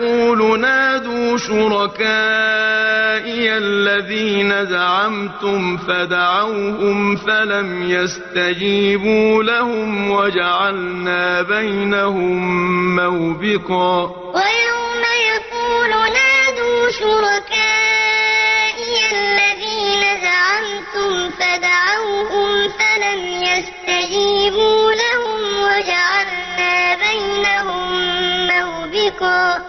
يقول نادوا شركائي الذين زعمتم فدعوهم فلم يستجيبوا لهم وجعلنا بينهم موبقا. ويوم يقول نادوا شركائي الذين زعمتم فدعوهم فلم يستجيبوا لهم وجعلنا بينهم موبقا.